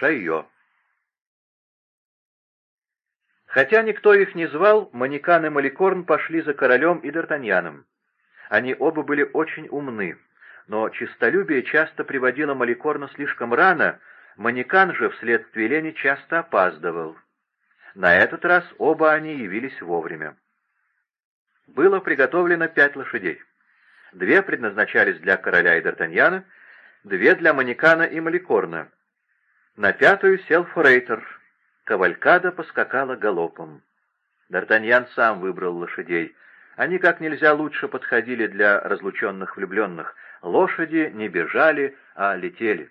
Шайо. Хотя никто их не звал, Манекан и Маликорн пошли за королем и Д'Артаньяном. Они оба были очень умны, но честолюбие часто приводило Маликорна слишком рано, Манекан же вследствие лени часто опаздывал. На этот раз оба они явились вовремя. Было приготовлено пять лошадей. Две предназначались для короля и Д'Артаньяна, две для Манекана и Маликорна. На пятую сел Форейтер. Кавалькада поскакала галопом. Д'Артаньян сам выбрал лошадей. Они как нельзя лучше подходили для разлученных влюбленных. Лошади не бежали, а летели.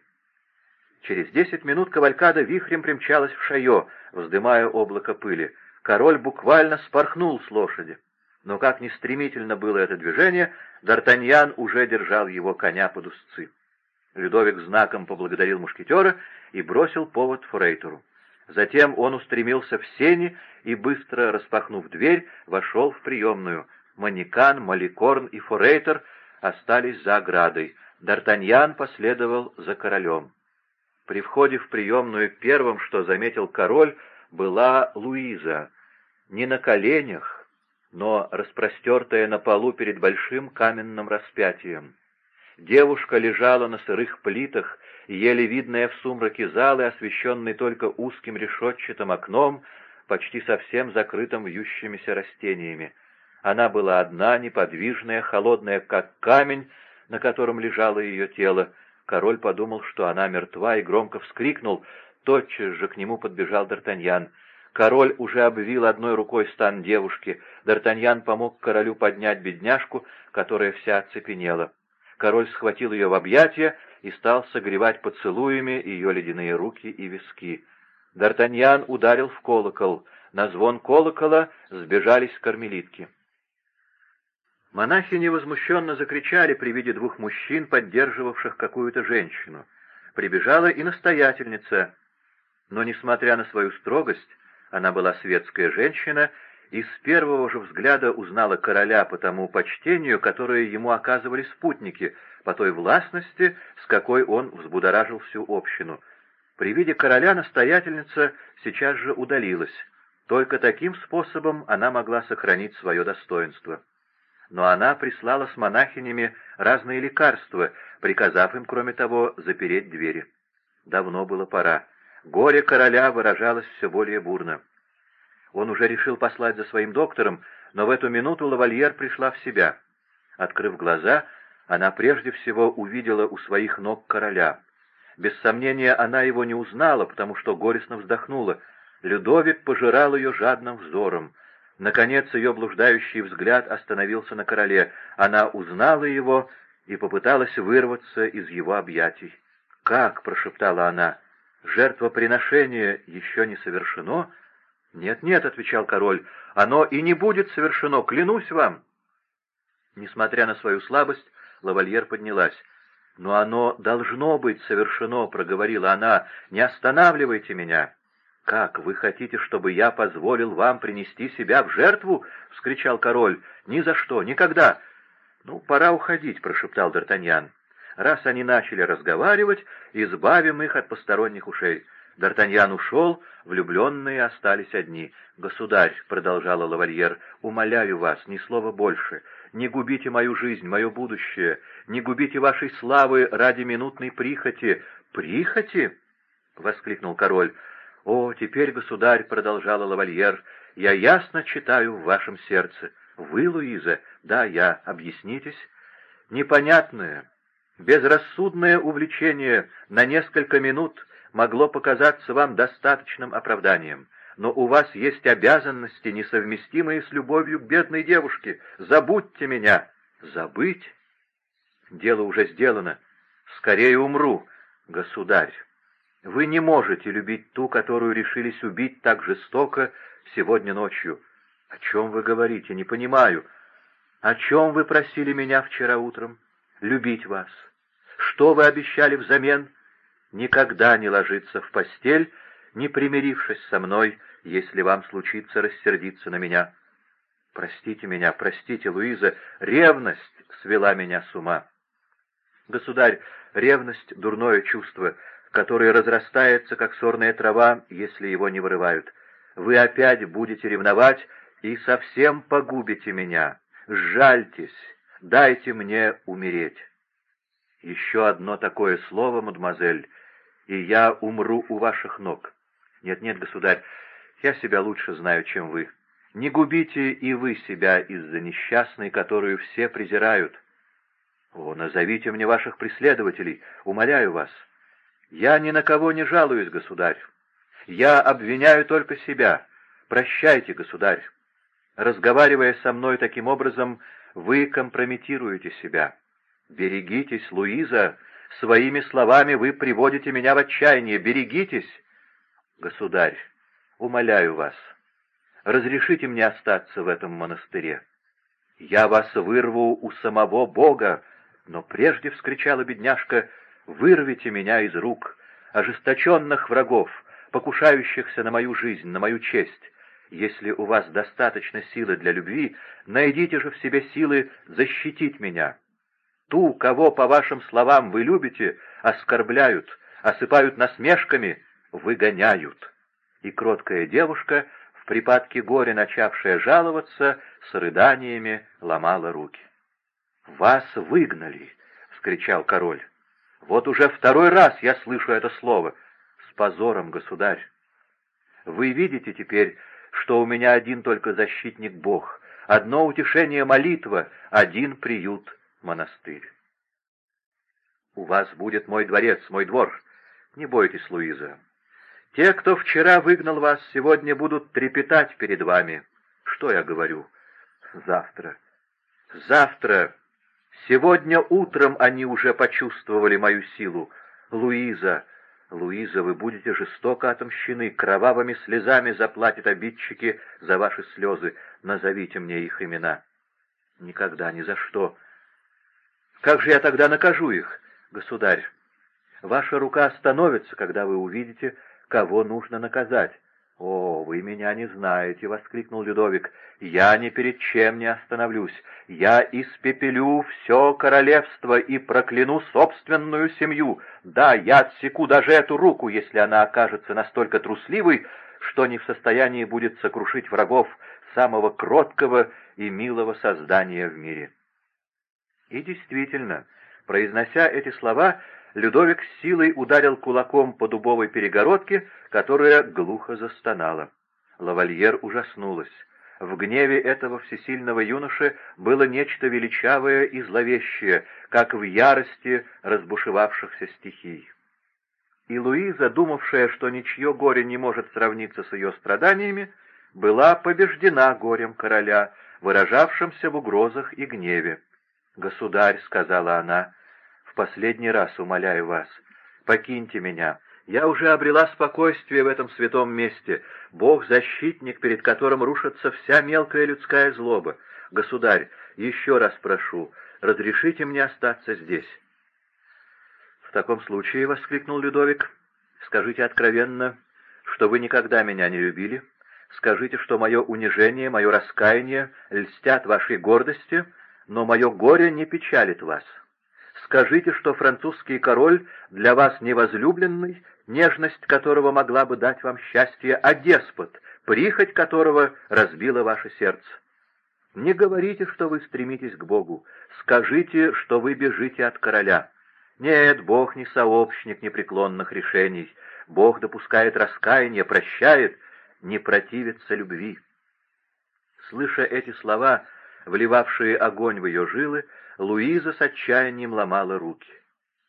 Через десять минут кавалькада вихрем примчалась в шайо, вздымая облако пыли. Король буквально спорхнул с лошади. Но как ни стремительно было это движение, Д'Артаньян уже держал его коня под узцы. Людовик знаком поблагодарил мушкетера и бросил повод форейтеру. Затем он устремился в сени и, быстро распахнув дверь, вошел в приемную. Манекан, Маликорн и форейтер остались за оградой. Д'Артаньян последовал за королем. При входе в приемную первым, что заметил король, была Луиза. Не на коленях, но распростертая на полу перед большим каменным распятием. Девушка лежала на сырых плитах, еле видная в сумраке залы, освещенной только узким решетчатым окном, почти совсем закрытым вьющимися растениями. Она была одна, неподвижная, холодная, как камень, на котором лежало ее тело. Король подумал, что она мертва, и громко вскрикнул. Тотчас же к нему подбежал Д'Артаньян. Король уже обвил одной рукой стан девушки. Д'Артаньян помог королю поднять бедняжку, которая вся оцепенела. Король схватил ее в объятия и стал согревать поцелуями ее ледяные руки и виски. Д'Артаньян ударил в колокол. На звон колокола сбежались кармелитки. Монахи невозмущенно закричали при виде двух мужчин, поддерживавших какую-то женщину. Прибежала и настоятельница, но, несмотря на свою строгость, она была светская женщина и с первого же взгляда узнала короля по тому почтению, которое ему оказывали спутники, по той властности, с какой он взбудоражил всю общину. При виде короля настоятельница сейчас же удалилась. Только таким способом она могла сохранить свое достоинство. Но она прислала с монахинями разные лекарства, приказав им, кроме того, запереть двери. Давно было пора. Горе короля выражалось все более бурно. Он уже решил послать за своим доктором, но в эту минуту лавальер пришла в себя. Открыв глаза, она прежде всего увидела у своих ног короля. Без сомнения, она его не узнала, потому что горестно вздохнула. Людовик пожирал ее жадным взором. Наконец ее блуждающий взгляд остановился на короле. Она узнала его и попыталась вырваться из его объятий. «Как?» — прошептала она. «Жертвоприношение еще не совершено?» «Нет-нет», — отвечал король, — «оно и не будет совершено, клянусь вам». Несмотря на свою слабость, лавальер поднялась. «Но оно должно быть совершено», — проговорила она, — «не останавливайте меня». «Как, вы хотите, чтобы я позволил вам принести себя в жертву?» — вскричал король. «Ни за что, никогда!» «Ну, пора уходить», — прошептал Д'Артаньян. «Раз они начали разговаривать, избавим их от посторонних ушей». Д'Артаньян ушел, влюбленные остались одни. «Государь», — продолжала лавальер, — «умоляю вас, ни слова больше. Не губите мою жизнь, мое будущее. Не губите вашей славы ради минутной прихоти». «Прихоти?» — воскликнул король. «О, теперь, государь», — продолжала лавальер, — «я ясно читаю в вашем сердце. Вы, Луиза, да, я, объяснитесь. Непонятное, безрассудное увлечение на несколько минут могло показаться вам достаточным оправданием, но у вас есть обязанности, несовместимые с любовью к бедной девушке. Забудьте меня. Забыть? Дело уже сделано. Скорее умру, государь. Вы не можете любить ту, которую решились убить так жестоко сегодня ночью. О чем вы говорите? Не понимаю. О чем вы просили меня вчера утром? Любить вас. Что вы обещали взамен? Никогда не ложиться в постель, не примирившись со мной, если вам случится рассердиться на меня. Простите меня, простите, Луиза, ревность свела меня с ума. Государь, ревность — дурное чувство. который разрастается, как сорная трава, если его не вырывают. Вы опять будете ревновать и совсем погубите меня. Жальтесь, дайте мне умереть. Еще одно такое слово, мадемуазель, и я умру у ваших ног. Нет-нет, государь, я себя лучше знаю, чем вы. Не губите и вы себя из-за несчастной, которую все презирают. О, назовите мне ваших преследователей, умоляю вас. Я ни на кого не жалуюсь, государь. Я обвиняю только себя. Прощайте, государь. Разговаривая со мной таким образом, вы компрометируете себя. Берегитесь, Луиза, своими словами вы приводите меня в отчаяние. Берегитесь. Государь, умоляю вас, разрешите мне остаться в этом монастыре. Я вас вырву у самого Бога, но прежде, — вскричала бедняжка, — вырвите меня из рук ожесточенных врагов, покушающихся на мою жизнь, на мою честь. Если у вас достаточно силы для любви, найдите же в себе силы защитить меня. Ту, кого, по вашим словам, вы любите, оскорбляют, осыпают насмешками, выгоняют. И кроткая девушка, в припадке горя начавшая жаловаться, с рыданиями ломала руки. «Вас выгнали!» — вскричал король. «Вот уже второй раз я слышу это слово позором, государь. Вы видите теперь, что у меня один только защитник Бог, одно утешение молитва, один приют монастырь. У вас будет мой дворец, мой двор. Не бойтесь, Луиза. Те, кто вчера выгнал вас, сегодня будут трепетать перед вами. Что я говорю? Завтра. Завтра. Сегодня утром они уже почувствовали мою силу. Луиза, Луиза, вы будете жестоко отомщены, кровавыми слезами заплатят обидчики за ваши слезы. Назовите мне их имена. Никогда, ни за что. Как же я тогда накажу их, государь? Ваша рука остановится, когда вы увидите, кого нужно наказать. «О, вы меня не знаете!» — воскликнул Людовик. «Я ни перед чем не остановлюсь. Я испепелю все королевство и прокляну собственную семью. Да, я отсеку даже эту руку, если она окажется настолько трусливой, что не в состоянии будет сокрушить врагов самого кроткого и милого создания в мире». И действительно, произнося эти слова, Людовик с силой ударил кулаком по дубовой перегородке, которая глухо застонала. Лавальер ужаснулась. В гневе этого всесильного юноши было нечто величавое и зловещее, как в ярости разбушевавшихся стихий. И Луиза, думавшая, что ничье горе не может сравниться с ее страданиями, была побеждена горем короля, выражавшимся в угрозах и гневе. «Государь», — сказала она, последний раз умоляю вас, покиньте меня. Я уже обрела спокойствие в этом святом месте. Бог — защитник, перед которым рушится вся мелкая людская злоба. Государь, еще раз прошу, разрешите мне остаться здесь». «В таком случае», — воскликнул Людовик, — «скажите откровенно, что вы никогда меня не любили. Скажите, что мое унижение, мое раскаяние льстят вашей гордости, но мое горе не печалит вас. Скажите, что французский король для вас не возлюбленный, нежность которого могла бы дать вам счастье, а деспот, прихоть которого разбила ваше сердце. Не говорите, что вы стремитесь к Богу, скажите, что вы бежите от короля. Нет, Бог не сообщник непреклонных решений, Бог допускает раскаяние, прощает, не противится любви. Слыша эти слова, вливавшие огонь в ее жилы, Луиза с отчаянием ломала руки.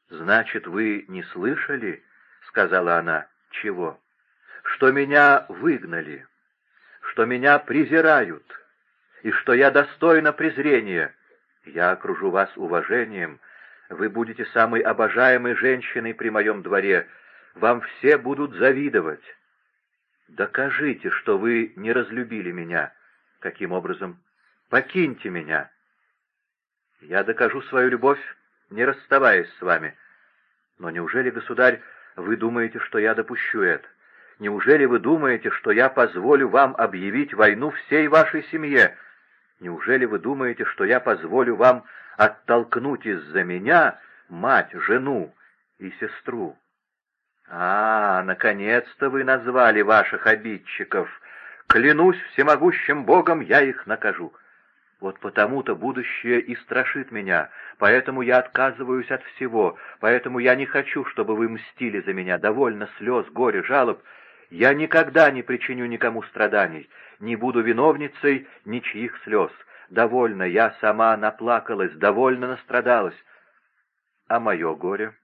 «Значит, вы не слышали?» — сказала она. «Чего?» «Что меня выгнали, что меня презирают, и что я достойна презрения. Я окружу вас уважением, вы будете самой обожаемой женщиной при моем дворе, вам все будут завидовать. Докажите, что вы не разлюбили меня. Каким образом? Покиньте меня. Я докажу свою любовь, не расставаясь с вами. Но неужели, государь, вы думаете, что я допущу это? Неужели вы думаете, что я позволю вам объявить войну всей вашей семье? Неужели вы думаете, что я позволю вам оттолкнуть из-за меня мать, жену и сестру? «А, наконец-то вы назвали ваших обидчиков. Клянусь всемогущим Богом, я их накажу. Вот потому-то будущее и страшит меня, поэтому я отказываюсь от всего, поэтому я не хочу, чтобы вы мстили за меня. Довольно слез, горя, жалоб. Я никогда не причиню никому страданий, не буду виновницей ничьих слез. Довольно, я сама наплакалась, довольно настрадалась. А мое горе,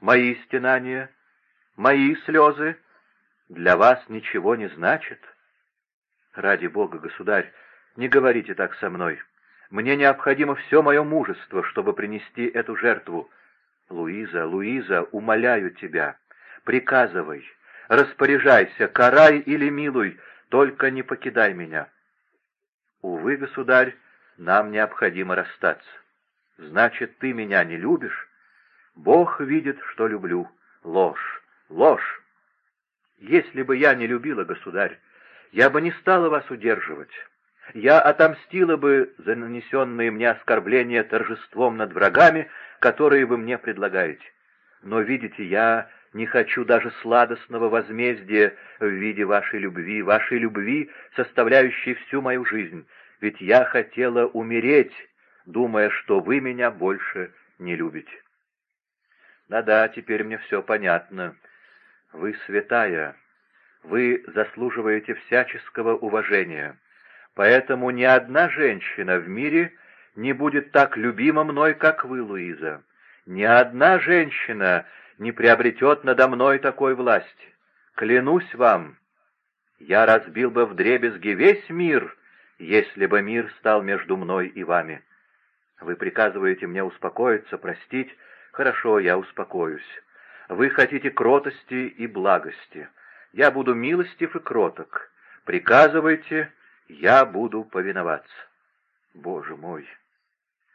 мои стенания, мои слезы для вас ничего не значат? Ради Бога, государь, не говорите так со мной. Мне необходимо все мое мужество, чтобы принести эту жертву. Луиза, Луиза, умоляю тебя, приказывай, распоряжайся, карай или милуй, только не покидай меня. Увы, государь, нам необходимо расстаться. Значит, ты меня не любишь? Бог видит, что люблю. Ложь, ложь. Если бы я не любила, государь, я бы не стала вас удерживать. Я отомстила бы за нанесенные мне оскорбления торжеством над врагами, которые вы мне предлагаете. Но, видите, я не хочу даже сладостного возмездия в виде вашей любви, вашей любви, составляющей всю мою жизнь, ведь я хотела умереть, думая, что вы меня больше не любите. Да-да, теперь мне все понятно. Вы святая, вы заслуживаете всяческого уважения, поэтому ни одна женщина в мире не будет так любима мной, как вы, Луиза. Ни одна женщина не приобретет надо мной такой власти. Клянусь вам, я разбил бы вдребезги весь мир, если бы мир стал между мной и вами. Вы приказываете мне успокоиться, простить, Хорошо, я успокоюсь. Вы хотите кротости и благости. Я буду милостив и кроток. Приказывайте, я буду повиноваться. Боже мой!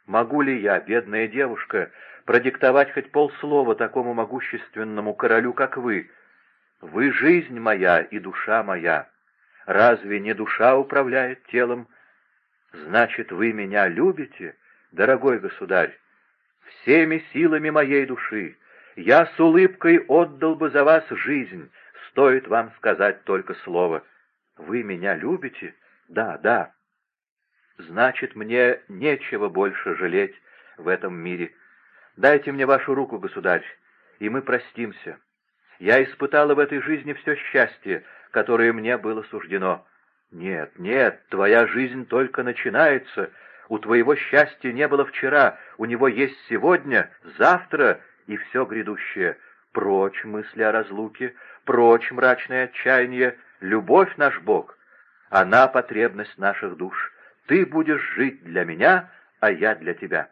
Могу ли я, бедная девушка, продиктовать хоть полслова такому могущественному королю, как вы? Вы — жизнь моя и душа моя. Разве не душа управляет телом? Значит, вы меня любите, дорогой государь? всеми силами моей души. Я с улыбкой отдал бы за вас жизнь, стоит вам сказать только слово. Вы меня любите? Да, да. Значит, мне нечего больше жалеть в этом мире. Дайте мне вашу руку, государь, и мы простимся. Я испытала в этой жизни все счастье, которое мне было суждено. Нет, нет, твоя жизнь только начинается, у твоего счастья не было вчера, у него есть сегодня, завтра и все грядущее. Прочь мысли о разлуке, прочь мрачное отчаяние, любовь наш Бог. Она потребность наших душ. Ты будешь жить для меня, а я для тебя».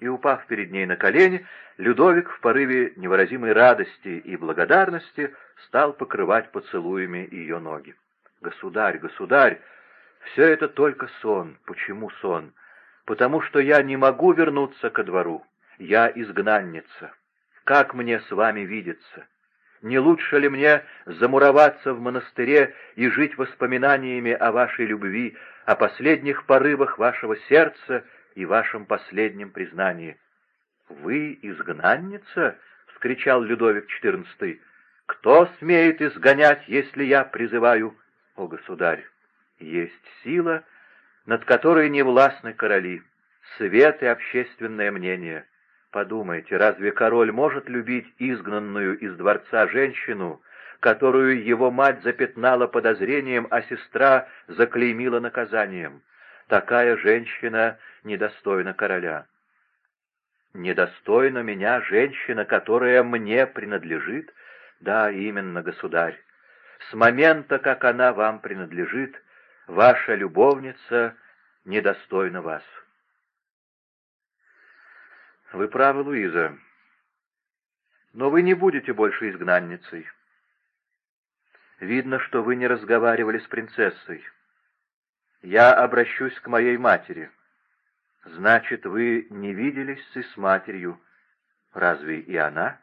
И, упав перед ней на колени, Людовик в порыве невыразимой радости и благодарности стал покрывать поцелуями ее ноги. «Государь, государь, все это только сон. Почему сон? потому что я не могу вернуться ко двору. Я изгнанница. Как мне с вами видеться? Не лучше ли мне замуроваться в монастыре и жить воспоминаниями о вашей любви, о последних порывах вашего сердца и вашем последнем признании? — Вы изгнанница? — вскричал Людовик XIV. — Кто смеет изгонять, если я призываю? — О, государь, есть сила, над которой не властны короли, свет и общественное мнение. Подумайте, разве король может любить изгнанную из дворца женщину, которую его мать запятнала подозрением, а сестра заклеймила наказанием? Такая женщина недостойна короля. Недостойна меня женщина, которая мне принадлежит? Да, именно, государь. С момента, как она вам принадлежит, ваша любовница недостойна вас. Вы правы, Луиза, но вы не будете больше изгнанницей. Видно, что вы не разговаривали с принцессой. Я обращусь к моей матери. Значит, вы не виделись с матерью. Разве и она?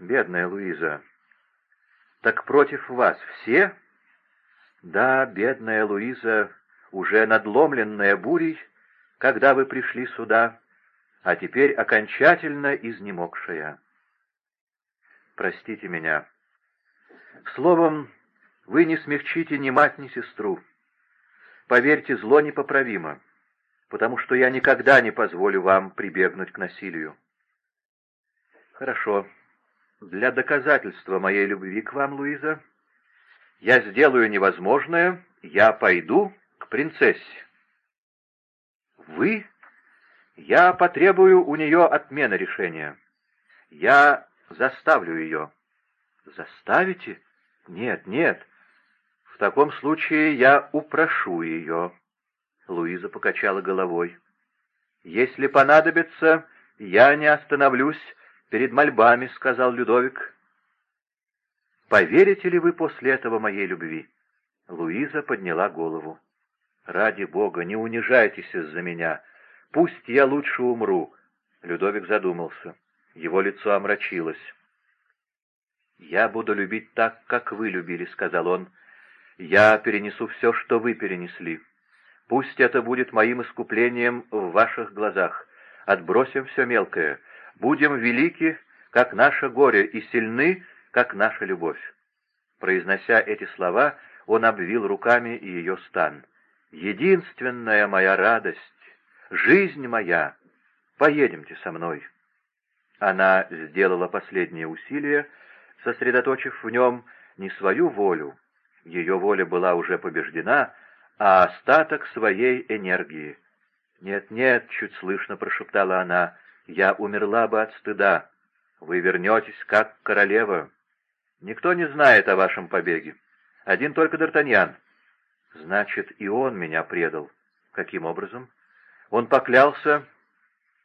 Бедная Луиза. Так против вас все да, бедная Луиза, уже надломленная бурей, когда вы пришли сюда, а теперь окончательно изнемогшая. простите меня. Словом, вы не смягчите ни мать, ни сестру. Поверьте, зло непоправимо, потому что я никогда не позволю вам прибегнуть к насилию. Хорошо. Для доказательства моей любви к вам, Луиза, я сделаю невозможное, я пойду к принцессе. Вы? Я потребую у нее отмены решения. Я заставлю ее. Заставите? Нет, нет. В таком случае я упрошу ее. Луиза покачала головой. Если понадобится, я не остановлюсь перед мольбами, сказал Людовик. Поверите ли вы после этого моей любви? Луиза подняла голову. «Ради Бога, не унижайтесь из-за меня. Пусть я лучше умру». Людовик задумался. Его лицо омрачилось. «Я буду любить так, как вы любили», — сказал он. «Я перенесу все, что вы перенесли. Пусть это будет моим искуплением в ваших глазах. Отбросим все мелкое. Будем велики, как наше горе, и сильны, как наша любовь». Произнося эти слова, он обвил руками ее стан. «Единственная моя радость, жизнь моя, поедемте со мной». Она сделала последнее усилие, сосредоточив в нем не свою волю, ее воля была уже побеждена, а остаток своей энергии. «Нет-нет», — чуть слышно прошептала она, — «я умерла бы от стыда. Вы вернетесь как королева. Никто не знает о вашем побеге. Один только Д'Артаньян. Значит, и он меня предал. Каким образом? Он поклялся...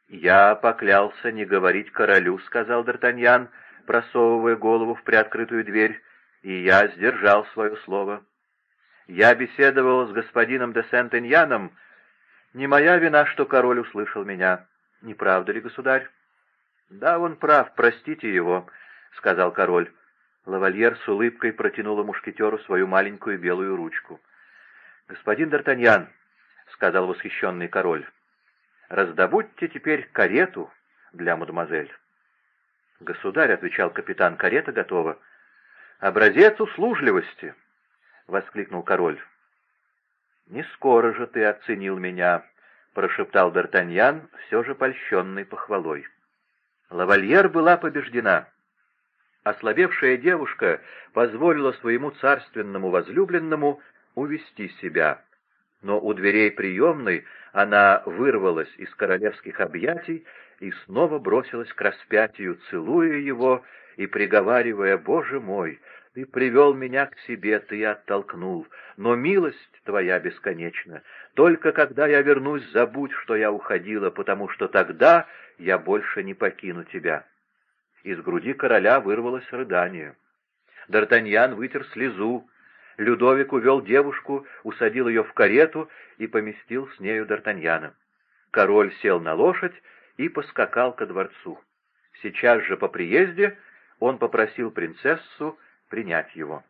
Я поклялся не говорить королю, — сказал Д'Артаньян, просовывая голову в приоткрытую дверь, и я сдержал свое слово. Я беседовал с господином де Сент-Эньяном. Не моя вина, что король услышал меня. Не правда ли, государь? Да, он прав, простите его, — сказал король. Лавальер с улыбкой протянула мушкетеру свою маленькую белую ручку. «Господин Д'Артаньян», — сказал восхищенный король, — «раздобудьте теперь карету для мадемуазель». «Государь», — отвечал капитан, — «карета готова». «Образец услужливости», — воскликнул король. «Не скоро же ты оценил меня», — прошептал Д'Артаньян, все же польщенный похвалой. Лавальер была побеждена. Ослабевшая девушка позволила своему царственному возлюбленному увести себя, но у дверей приемной она вырвалась из королевских объятий и снова бросилась к распятию, целуя его и приговаривая «Боже мой, ты привел меня к себе, ты оттолкнул, но милость твоя бесконечна. Только когда я вернусь, забудь, что я уходила, потому что тогда я больше не покину тебя». Из груди короля вырвалось рыдание. Д'Артаньян вытер слезу. Людовик увел девушку, усадил ее в карету и поместил с нею Д'Артаньяна. Король сел на лошадь и поскакал ко дворцу. Сейчас же по приезде он попросил принцессу принять его.